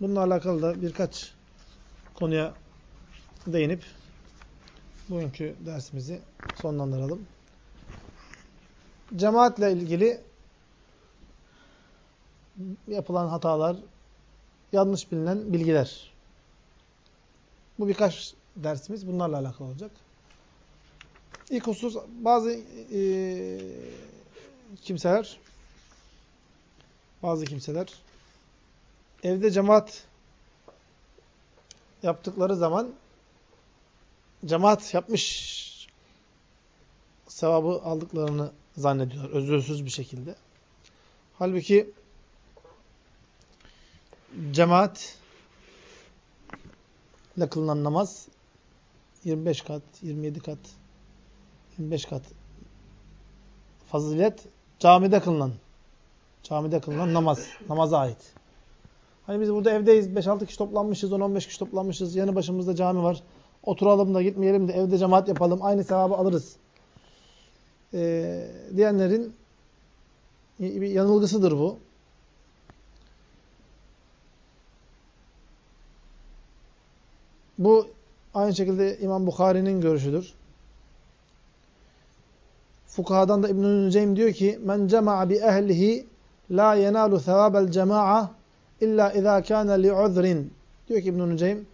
Bununla alakalı da birkaç konuya değinip bugünkü dersimizi sonlandıralım. Cemaatle ilgili yapılan hatalar, yanlış bilinen bilgiler. Bu birkaç dersimiz bunlarla alakalı olacak. İlk husus bazı e, kimseler bazı kimseler evde cemaat yaptıkları zaman cemaat yapmış sevabı aldıklarını zannediyorlar. Özürsüz bir şekilde. Halbuki cemaat ile kılınan namaz 25 kat, 27 kat, 25 kat fazilet camide kılınan camide kılınan namaz, namaza ait. Hani biz burada evdeyiz, 5-6 kişi toplanmışız, 10-15 kişi toplanmışız, yanı başımızda cami var. Oturalım da gitmeyelim de evde cemaat yapalım, aynı sevabı alırız. Ee, diyenlerin bir yanılgısıdır bu. Bu aynı şekilde İmam Bukhari'nin görüşüdür. Fukahadan da İbn-i diyor ki men cema'a bi ehlihi la yenalu sevabel cema'a illa izâ kâne li'udhrin diyor ki İbn-i Nüceym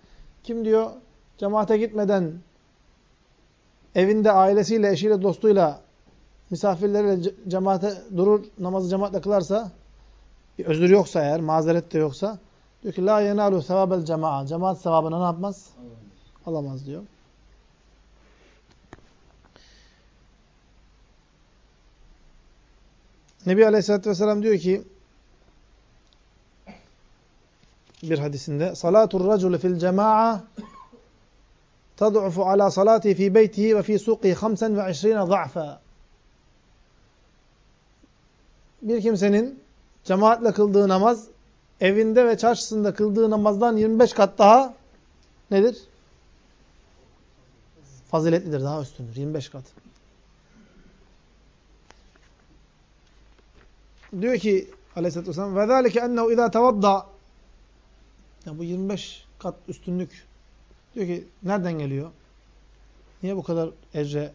kim diyor cemaate gitmeden evinde ailesiyle, eşiyle, dostuyla misafirleriyle cemaate durur, namazı cemaatle kılarsa bir özür yoksa eğer, mazeret de yoksa diyor ki la yenalu sevabel cema'a cemaat sevabını ne yapmaz? Alamaz diyor. Nebi Aleyhisselatü Vesselam diyor ki bir hadisinde salatul racul fil cema'a tad'ufu ala salati fi beytihi ve fi suqihi 25 za'fa bir kimsenin cemaatle kıldığı namaz evinde ve çarşısında kıldığı namazdan 25 kat daha nedir? Faziletlidir, daha üstündür. 25 kat. Diyor ki Aleyhisselatü Vesselam وَذَٰلِكَ اَنَّهُ اِذَا تَوَضَّى yani bu 25 kat üstünlük diyor ki nereden geliyor? Niye bu kadar ecre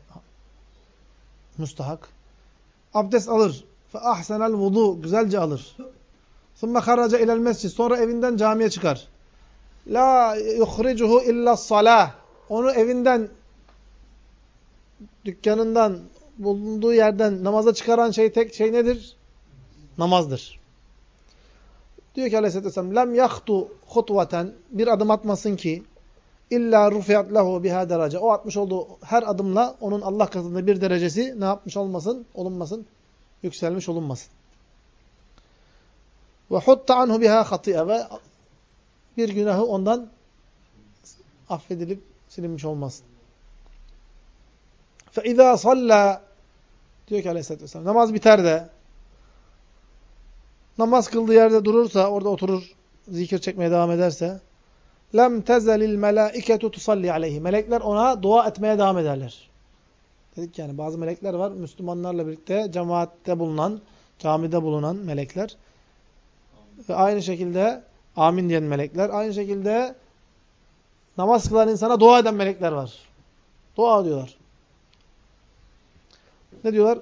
müstahak? Abdest alır. Fe ahsenel vudu. Güzelce alır. Sonra karaca ilel mescid. Sonra evinden camiye çıkar. La yuhricuhu illa salah. Onu evinden, dükkanından, bulunduğu yerden namaza çıkaran şey tek şey nedir? Namazdır. Diyor ki Aleyhisselatü Vesselam lem yahtu hutvaten bir adım atmasın ki illa rufiyat lehu biha derece. O atmış olduğu her adımla onun Allah katında bir derecesi ne yapmış olmasın? Olunmasın. Yükselmiş olunmasın. Ve hutta anhu biha hatiye ve bir günahı ondan affedilip silinmiş olmasın. Fe izâ sallâ diyor ki Aleyhisselatü Vesselam namaz biter de namaz kıldığı yerde durursa, orada oturur, zikir çekmeye devam ederse lem tezelil melâiketu tusalli aleyhi. Melekler ona dua etmeye devam ederler. Dedik yani bazı melekler var. Müslümanlarla birlikte cemaatte bulunan, camide bulunan melekler. Ve aynı şekilde amin diyen melekler. Aynı şekilde namaz kılan insana dua eden melekler var. Dua diyorlar. Ne diyorlar?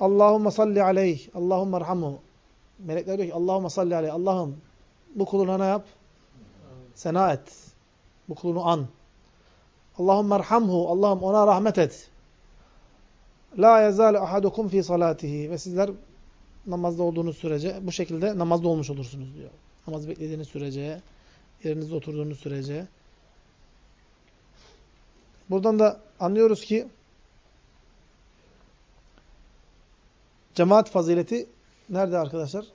Allahumme salli aleyh. Allahumme erhamhu. Melekler diyor ki Allahumme salli aleyh. Allah'ım bu kuluna ne yap? Sena et. Bu kulunu an. Allahumme erhamhu. Allah'ım ona rahmet et. La yezalu ahadukum fi salatihi. Ve sizler namazda olduğunuz sürece bu şekilde namazda olmuş olursunuz diyor. Namaz beklediğiniz sürece, yerinizde oturduğunuz sürece. Buradan da anlıyoruz ki cemaat fazileti nerede arkadaşlar?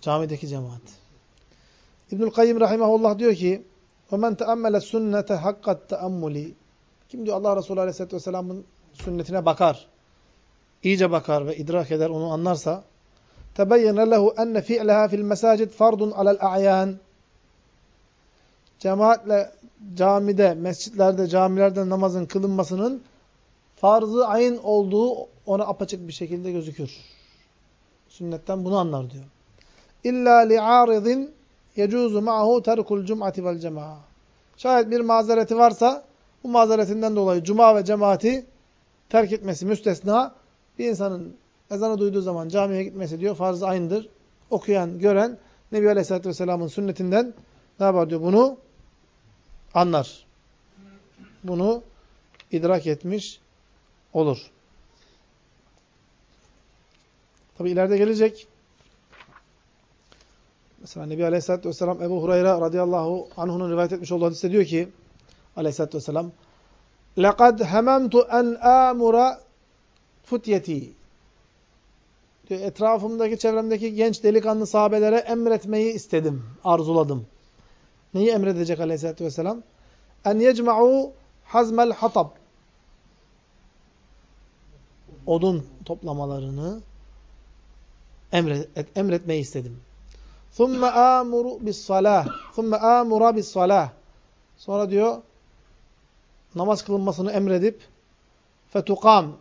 Camideki cemaat. İbnül Kayyim rahimahullah diyor ki وَمَنْ تَأَمَّلَ السُنَّةَ حَقَّ التَّأَمُّلِ Kim diyor Allah Resulü Aleyhisselatü Vesselam'ın sünnetine bakar, iyice bakar ve idrak eder, onu anlarsa تَبَيَّنَ لَهُ أَنَّ فِعْلَهَا فِي الْمَسَاجِدِ فَرْضٌ عَلَى الْاَعْيَانِ Cemaatle camide, mescitlerde, camilerde namazın kılınmasının farz-ı ayın olduğu ona apaçık bir şekilde gözükür. Sünnetten bunu anlar diyor. İlla li'aridin yecuzu ma'hu terkul cum'ati vel cema'a. Şayet bir mazereti varsa bu mazeretinden dolayı cuma ve cemaati terk etmesi müstesna. Bir insanın ezanı duyduğu zaman camiye gitmesi diyor farz aynıdır. Okuyan, gören Nebi Aleyhisselatü Vesselam'ın sünnetinden ne yapar diyor? Bunu anlar. Bunu idrak etmiş olur. Tabi ileride gelecek. Mesela Nebi Aleyhisselatü Vesselam Ebu Hureyre radıyallahu anh'unun rivayet etmiş olduğu hadiste diyor ki Aleyhisselatü Vesselam لَقَدْ هَمَمْتُ اَنْ آمُرَ futyeti diyor, etrafımdaki, çevremdeki genç delikanlı sahabelere emretmeyi istedim, arzuladım. Neyi emredecek aleyhissalatü vesselam? En yecma'u hazmel hatab. Odun toplamalarını emret, emretmeyi istedim. ثُمَّ آمُرُ بِالصَّلَاةِ ثُمَّ آمُرَ بِالصَّلَاةِ Sonra diyor, namaz kılınmasını emredip fetukam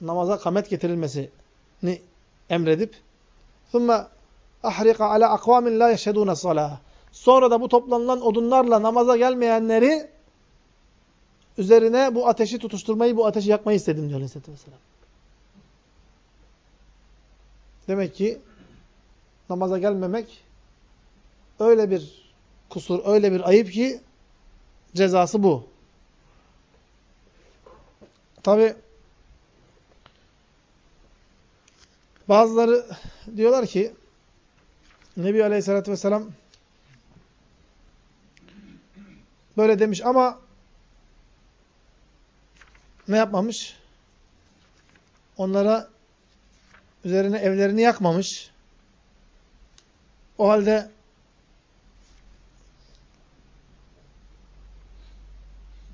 namaza kamet getirilmesini emredip ثُمَّ اَحْرِقَ عَلَى اَقْوَامٍ لَا يَشْهَدُونَ الصَّلَاةِ Sonra da bu toplanılan odunlarla namaza gelmeyenleri üzerine bu ateşi tutuşturmayı, bu ateşi yakmayı istedim diyor Aleyhisselatü Vesselam. Demek ki namaza gelmemek öyle bir kusur, öyle bir ayıp ki cezası bu. Tabi bazıları diyorlar ki Nebi Aleyhisselatü Vesselam böyle demiş ama ne yapmamış? Onlara üzerine evlerini yakmamış. O halde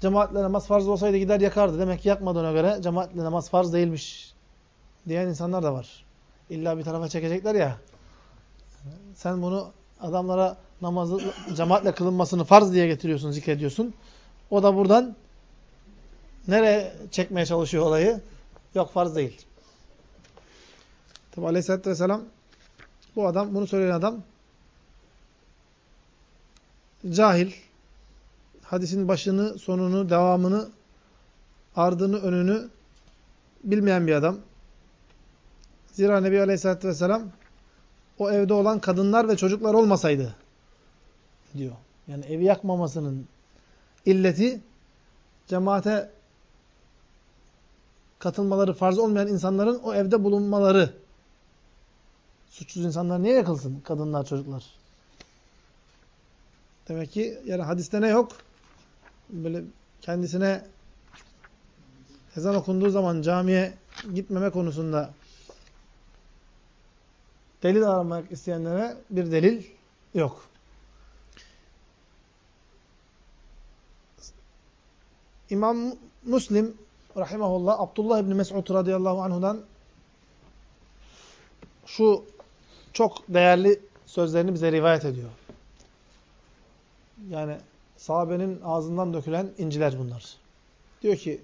cemaatle namaz farz olsaydı gider yakardı. Demek ki yakmadığına göre cemaatle namaz farz değilmiş diyen insanlar da var. İlla bir tarafa çekecekler ya. Sen bunu adamlara namazı cemaatle kılınmasını farz diye getiriyorsun, zikrediyorsun. O da buradan nereye çekmeye çalışıyor olayı? Yok farz değil. Tabi aleyhissalatü vesselam bu adam, bunu söyleyen adam cahil, hadisin başını, sonunu, devamını, ardını, önünü bilmeyen bir adam. Zira Nebi Aleyhisselatü Vesselam o evde olan kadınlar ve çocuklar olmasaydı diyor. Yani evi yakmamasının illeti cemaate katılmaları farz olmayan insanların o evde bulunmaları. Suçsuz insanlar niye yakılsın? Kadınlar, çocuklar. Demek ki yani hadiste ne yok? Böyle kendisine ezan okunduğu zaman camiye gitmeme konusunda delil aramak isteyenlere bir delil yok. İmam Müslim rahimahullah Abdullah İbni Mes'ud radıyallahu anhudan şu çok değerli sözlerini bize rivayet ediyor. Yani sahabenin ağzından dökülen inciler bunlar. Diyor ki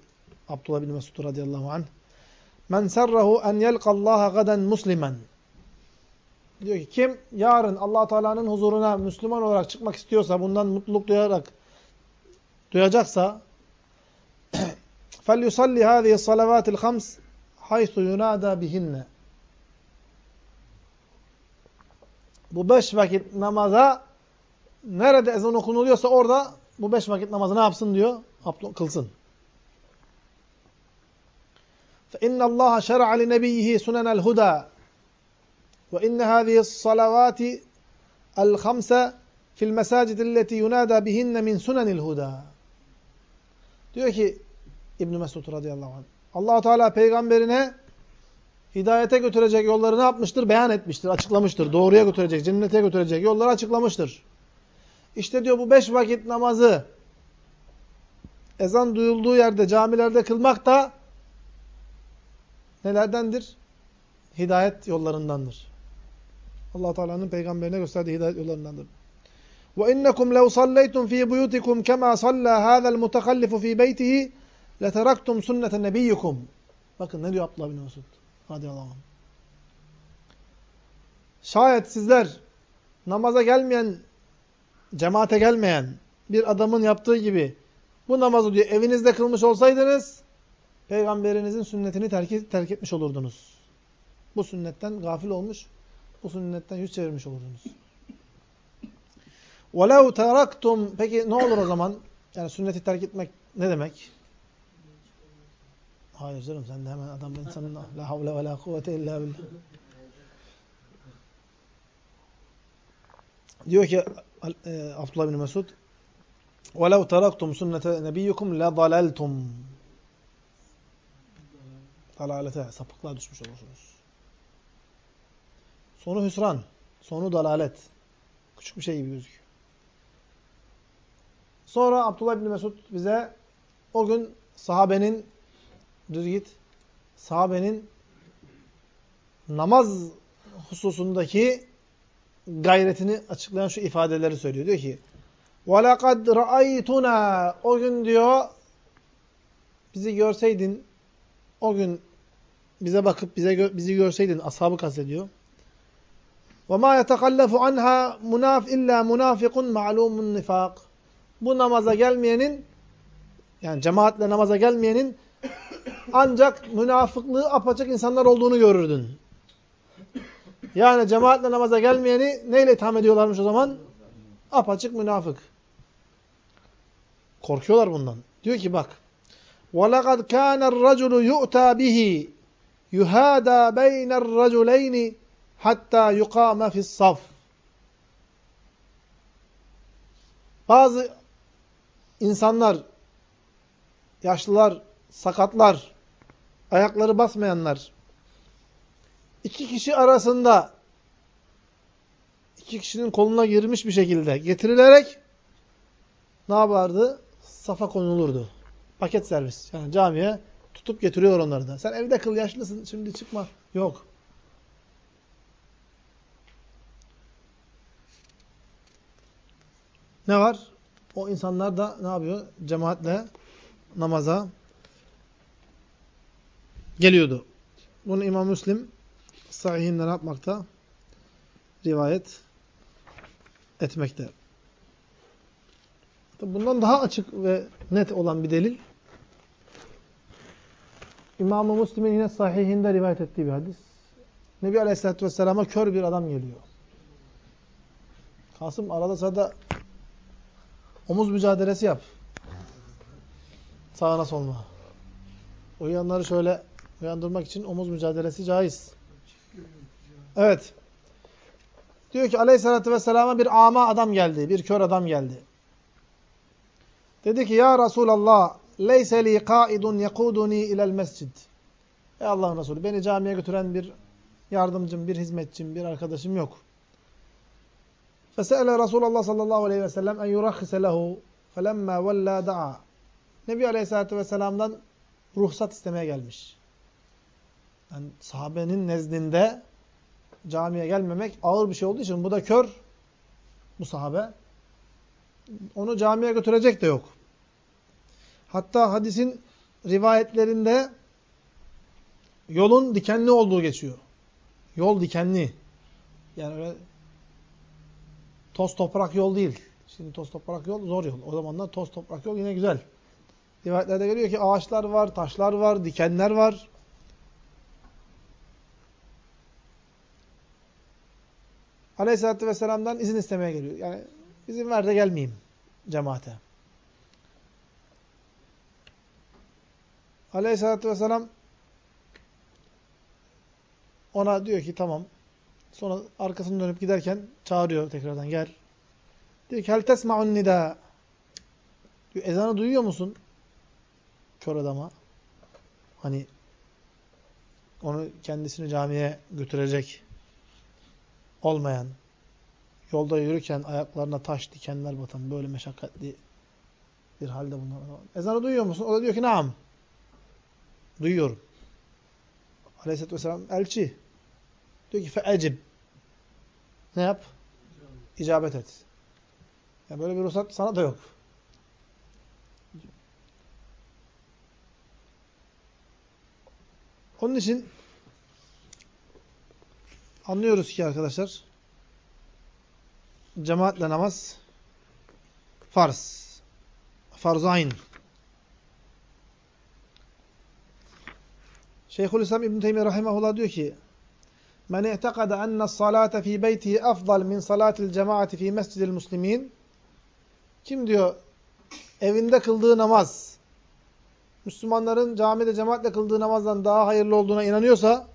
Abdullah bin Mesud radıyallahu anh Men serrahu en yelqallaha gaden muslimen Diyor ki kim yarın allah Teala'nın huzuruna Müslüman olarak çıkmak istiyorsa, bundan mutluluk duyarak duyacaksa فَلْيُصَلِّ هَذِهِ الصَّلَوَاتِ الْخَمْسِ حَيْثُ يُنَادَى بِهِنَّ Bu beş vakit namaza nerede ezan okunuluyorsa orada bu beş vakit namazı ne yapsın diyor? Kılsın. فَاِنَّ اللّٰهَ شَرَعَ لِنَبِيِّهِ سُنَنَ الْهُدَى وإن هذه الصلوات الخمسة في المساجد التي ينادى بهن min sunanil huda. Diyor ki İbn Mesud radıyallahu anh. Allah Teala peygamberine hidayete götürecek yolları ne yapmıştır? Beyan etmiştir, açıklamıştır. Doğruya götürecek, cennete götürecek yolları açıklamıştır. İşte diyor bu beş vakit namazı ezan duyulduğu yerde, camilerde kılmak da nelerdendir? Hidayet yollarındandır allah Teala'nın peygamberine gösterdiği hidayet yollarındandır. وَاِنَّكُمْ لَوْ صَلَّيْتُمْ ف۪ي بُيُوتِكُمْ كَمَا صَلَّى هَذَا الْمُتَخَلِّفُ ف۪ي بَيْتِهِ لَتَرَكْتُمْ سُنَّةَ نَب۪يِّكُمْ Bakın ne diyor Abdullah bin Mesud radıyallahu anh. Şayet sizler namaza gelmeyen, cemaate gelmeyen bir adamın yaptığı gibi bu namazı diyor evinizde kılmış olsaydınız peygamberinizin sünnetini terk, terk etmiş olurdunuz. Bu sünnetten gafil olmuş, bu sünnetten yüz çevirmiş olurdunuz. وَلَوْ تَرَكْتُمْ Peki ne olur o zaman? Yani sünneti terk etmek ne demek? Hayır canım sen de hemen adam insanın la havle ve la kuvvete illa billah. Diyor ki e, Abdullah bin Mesud وَلَوْ تَرَكْتُمْ سُنَّةَ نَبِيُّكُمْ لَضَلَلْتُمْ Dalalete, sapıklığa düşmüş olursunuz. Sonu hüsran, sonu dalalet. Küçük bir şey gibi gözüküyor. Sonra Abdullah bin Mesud bize o gün sahabenin düz git sahabenin namaz hususundaki gayretini açıklayan şu ifadeleri söylüyor. Diyor ki وَلَقَدْ رَأَيْتُنَا O gün diyor bizi görseydin o gün bize bakıp bize bizi görseydin ashabı kastediyor. وَمَا يَتَقَلَّفُ عَنْهَا munaf illa munafikun ma'lumun nifak. Bu namaza gelmeyenin yani cemaatle namaza gelmeyenin ancak münafıklığı apaçık insanlar olduğunu görürdün. Yani cemaatle namaza gelmeyeni neyle itham ediyorlarmış o zaman? Apaçık münafık. Korkuyorlar bundan. Diyor ki bak. وَلَقَدْ كَانَ الرَّجُلُ يُؤْتَى بِهِ يُهَادَى بَيْنَ الرَّجُلَيْنِ hatta yukame fis saf. Bazı insanlar, yaşlılar, sakatlar, ayakları basmayanlar, iki kişi arasında iki kişinin koluna girmiş bir şekilde getirilerek ne yapardı? Safa konulurdu. Paket servis. Yani camiye tutup getiriyor onları da. Sen evde kıl yaşlısın şimdi çıkma. Yok. Ne var? O insanlar da ne yapıyor? Cemaatle namaza geliyordu. Bunu İmam Müslim sahihinde yapmakta? Rivayet etmekte. Bundan daha açık ve net olan bir delil İmam-ı Müslim'in yine sahihinde rivayet ettiği bir hadis. Nebi Aleyhisselatü Vesselam'a kör bir adam geliyor. Kasım arada sırada omuz mücadelesi yap. Sağına soluna. Uyanları şöyle uyandırmak için omuz mücadelesi caiz. Evet. Diyor ki aleyhissalatü vesselama bir ama adam geldi. Bir kör adam geldi. Dedi ki ya Resulallah leyse li kaidun yekuduni ilel mescid. Ey Allah'ın Resulü beni camiye götüren bir yardımcım, bir hizmetçim, bir arkadaşım yok. Fesele Resulullah sallallahu aleyhi ve sellem en yurahhise lehu felemma vella da'a. Nebi aleyhissalatü vesselam'dan ruhsat istemeye gelmiş. Yani sahabenin nezdinde camiye gelmemek ağır bir şey olduğu için bu da kör bu sahabe. Onu camiye götürecek de yok. Hatta hadisin rivayetlerinde yolun dikenli olduğu geçiyor. Yol dikenli. Yani öyle toz toprak yol değil. Şimdi toz toprak yol zor yol. O zamanlar toz toprak yol yine güzel. Rivayetlerde geliyor ki ağaçlar var, taşlar var, dikenler var. Aleyhisselatü Vesselam'dan izin istemeye geliyor. Yani izin ver de gelmeyeyim cemaate. Aleyhisselatü Vesselam ona diyor ki tamam. Sonra arkasını dönüp giderken çağırıyor tekrardan gel. Diyor ki hel tesma'un nida. Diyor, ezanı duyuyor musun? Kör adama. Hani onu kendisini camiye götürecek olmayan, yolda yürürken ayaklarına taş, dikenler batan böyle meşakkatli bir halde bunlar. Ezanı duyuyor musun? O da diyor ki naam. Duyuyorum. Aleyhisselatü Vesselam elçi. Diyor ki fe'ecib. Ne yap? İcabet et. Yani böyle bir ruhsat sana da yok. Onun için anlıyoruz ki arkadaşlar cemaatle namaz farz. Farz-ı. Şeyhülislam İbn Teymiyye rahimehullah diyor ki: "Men i'takada enne salate fi beytihi afdal min salatil cemaati fi mescidil muslimin." Kim diyor evinde kıldığı namaz Müslümanların camide cemaatle kıldığı namazdan daha hayırlı olduğuna inanıyorsa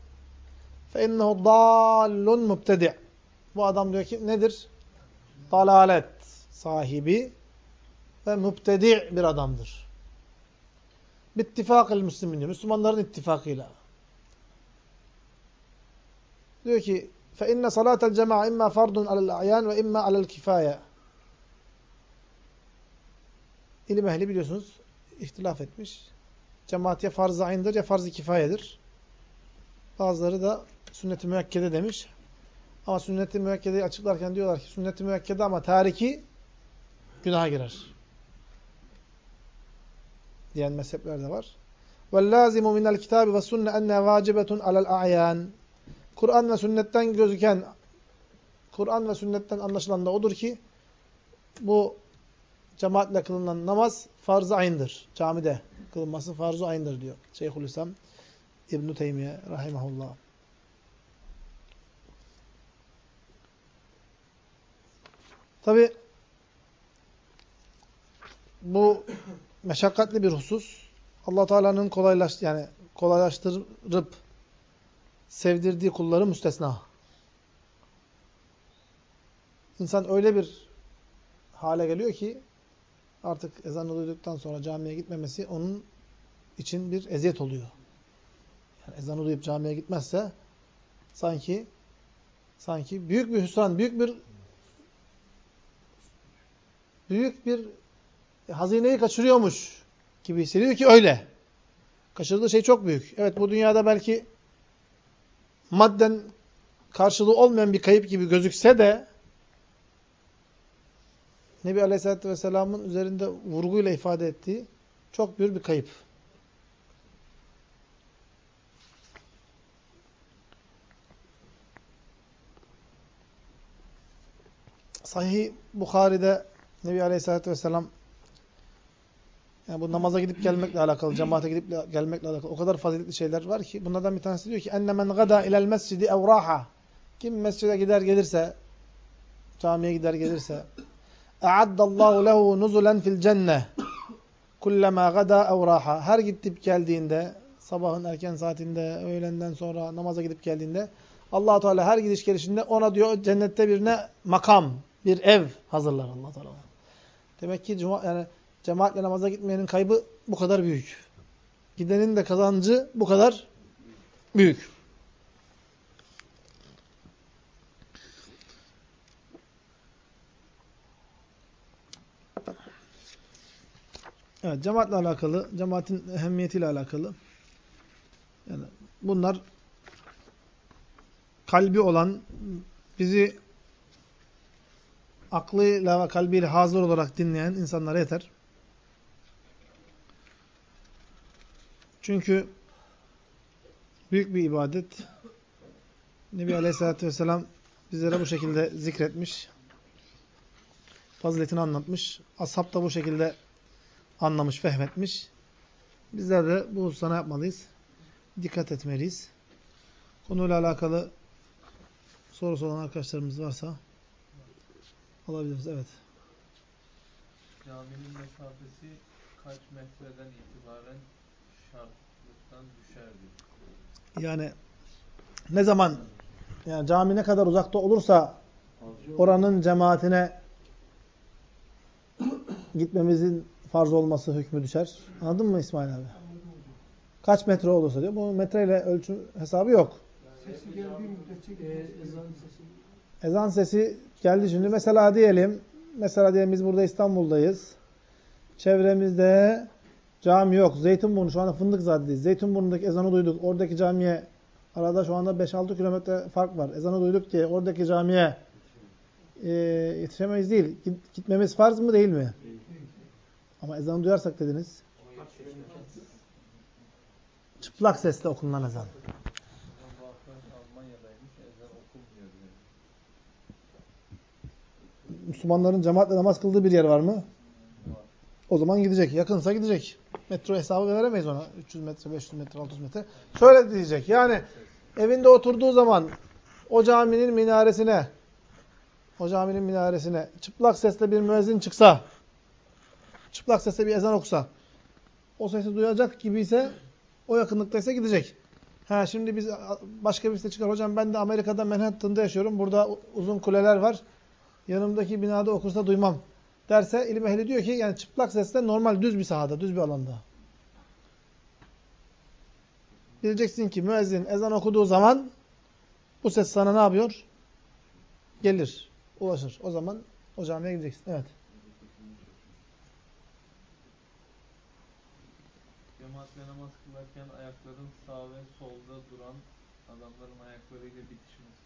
فَاِنَّهُ ضَالٌ مُبْتَدِعٌ Bu adam diyor ki nedir? Dalalet sahibi ve mübtedi' bir adamdır. Bittifakil Müslümin diyor. Müslümanların ittifakıyla. Diyor ki فَاِنَّ صَلَاةَ الْجَمَعَ اِمَّا فَرْضٌ عَلَى الْاَعْيَانِ وَاِمَّا عَلَى الْكِفَايَةِ İlim ehli biliyorsunuz ihtilaf etmiş. Cemaat ya farz-ı aynıdır ya farz-ı kifayedir. Bazıları da sünnet-i müekkede demiş. Ama sünnet-i müekkedeyi açıklarken diyorlar ki sünnet-i müekkede ama tariki günaha girer. Diyen mezhepler de var. وَاللَّازِمُ مِنَ الْكِتَابِ وَالسُنَّ اَنَّ وَاجِبَةٌ عَلَى الْاَعْيَانِ Kur'an ve sünnetten gözüken, Kur'an ve sünnetten anlaşılan da odur ki bu cemaatle kılınan namaz farz-ı aynıdır. Camide kılınması farz-ı aynıdır diyor. Şeyhülislam İbn-i Teymiye rahimahullah. Tabi bu meşakkatli bir husus. Allah Teala'nın kolaylaş yani kolaylaştırıp sevdirdiği kulları müstesna. İnsan öyle bir hale geliyor ki artık ezanı duyduktan sonra camiye gitmemesi onun için bir eziyet oluyor. Yani ezanı duyup camiye gitmezse sanki sanki büyük bir hüsran, büyük bir büyük bir hazineyi kaçırıyormuş gibi hissediyor ki öyle. Kaçırdığı şey çok büyük. Evet bu dünyada belki madden karşılığı olmayan bir kayıp gibi gözükse de Nebi Aleyhisselatü Vesselam'ın üzerinde vurguyla ifade ettiği çok büyük bir kayıp. Sahih Bukhari'de Nebi Aleyhisselatü Vesselam yani bu namaza gidip gelmekle alakalı, cemaate gidip gelmekle alakalı o kadar faziletli şeyler var ki bunlardan bir tanesi diyor ki enne men gada ilel mescidi evraha kim mescide gider gelirse camiye gider gelirse e'addallahu lehu nuzulen fil cenne kullema gada evraha her gidip geldiğinde sabahın erken saatinde öğlenden sonra namaza gidip geldiğinde allah Teala her gidiş gelişinde ona diyor cennette birine makam, bir ev hazırlar allah Teala. Demek ki cuma, yani cemaatle namaza gitmeyenin kaybı bu kadar büyük. Gidenin de kazancı bu kadar büyük. Evet, cemaatle alakalı, cemaatin ehemmiyetiyle alakalı. Yani bunlar kalbi olan, bizi aklıyla ve kalbiyle hazır olarak dinleyen insanlara yeter. Çünkü büyük bir ibadet. Nebi Aleyhisselatü Vesselam bizlere bu şekilde zikretmiş. Faziletini anlatmış. Ashab da bu şekilde anlamış, fehmetmiş. Bizler de bu hususana yapmalıyız. Dikkat etmeliyiz. Konuyla alakalı sorusu olan arkadaşlarımız varsa alabiliriz. Evet. Caminin mesafesi kaç metreden itibaren şartlıktan düşer diyor. Yani ne zaman yani cami ne kadar uzakta olursa oranın cemaatine gitmemizin farz olması hükmü düşer. Anladın mı İsmail abi? Kaç metre olursa diyor. Bu metreyle ölçü hesabı yok. Sesi geldiği müddetçe e, ezan sesi. Ezan sesi geldi şimdi. Mesela diyelim, mesela diyelim biz burada İstanbul'dayız. Çevremizde cami yok. Zeytinburnu şu anda Fındıkzade'deyiz. Zeytinburnu'ndaki ezanı duyduk. Oradaki camiye arada şu anda 5-6 kilometre fark var. Ezanı duyduk diye oradaki camiye e, yetişemeyiz değil. Gitmemiz farz mı değil mi? Ama ezanı duyarsak dediniz. Çıplak sesle okunan ezan. Bu arkadaş Almanya'daymış, ezan okunmuyor diyor. Müslümanların cemaatle namaz kıldığı bir yer var mı? O zaman gidecek. Yakınsa gidecek. Metro hesabı veremeyiz ona. 300 metre, 500 metre, 600 metre. Şöyle diyecek. Yani evinde oturduğu zaman o caminin minaresine o caminin minaresine çıplak sesle bir müezzin çıksa çıplak sesle bir ezan okusa o sesi duyacak gibiyse o yakınlıktaysa gidecek. Ha şimdi biz başka birisi çıkar. Hocam ben de Amerika'da Manhattan'da yaşıyorum. Burada uzun kuleler var. Yanımdaki binada okursa duymam derse ilim ehli diyor ki yani çıplak sesle normal düz bir sahada, düz bir alanda. Bileceksin ki müezzin ezan okuduğu zaman bu ses sana ne yapıyor? Gelir, ulaşır. O zaman o camiye gideceksin. Evet. Cemaatle namaz kılarken ayakların sağ ve solda duran adamların ayaklarıyla bitişmesi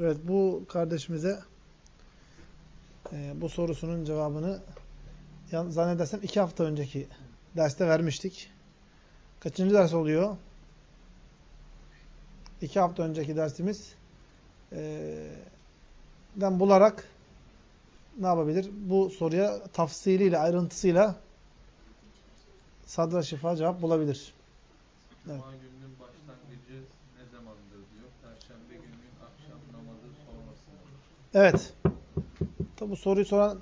Evet bu kardeşimize e, bu sorusunun cevabını zannedersem iki hafta önceki derste vermiştik. Kaçıncı ders oluyor? İki hafta önceki dersimiz e, den bularak ne yapabilir? Bu soruya tafsiliyle, ayrıntısıyla sadra şifa cevap bulabilir. Evet. Cuma gününün başlangıcı ne zamandır diyor. Perşembe gününün akşam namazı sonrası? Evet. Tabi bu soruyu soran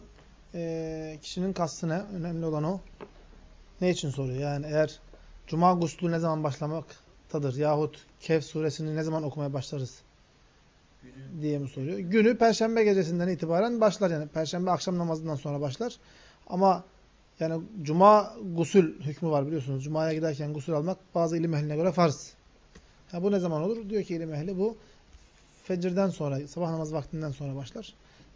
eee, kişinin kastı ne? Önemli olan o. Ne için soruyor? Yani eğer Cuma guslü ne zaman başlamaktadır? Yahut Kehf suresini ne zaman okumaya başlarız? Günün diye mi soruyor? Günü Perşembe gecesinden itibaren başlar yani. Perşembe akşam namazından sonra başlar. Ama yani Cuma gusül hükmü var biliyorsunuz. Cuma'ya giderken gusül almak bazı ilim ehline göre farz. Ha, bu ne zaman olur? Diyor ki ilim ehli bu fecirden sonra, sabah namazı vaktinden sonra başlar.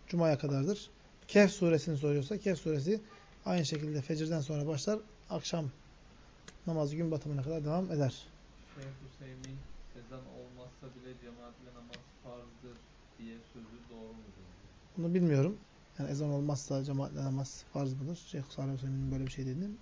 Cuma'ya kadardır. Kehf suresini soruyorsa Kehf suresi aynı şekilde fecirden sonra başlar. Akşam namazı gün batımına kadar devam eder. Şeyh Hüseyin ezan olmazsa bile cemaatle namaz farzdır diye sözü doğru mudur? Bunu bilmiyorum. Yani ezan olmazsa cemaatle namaz farz mıdır? Şeyh Salih Hüseyin'in böyle bir şey dediğini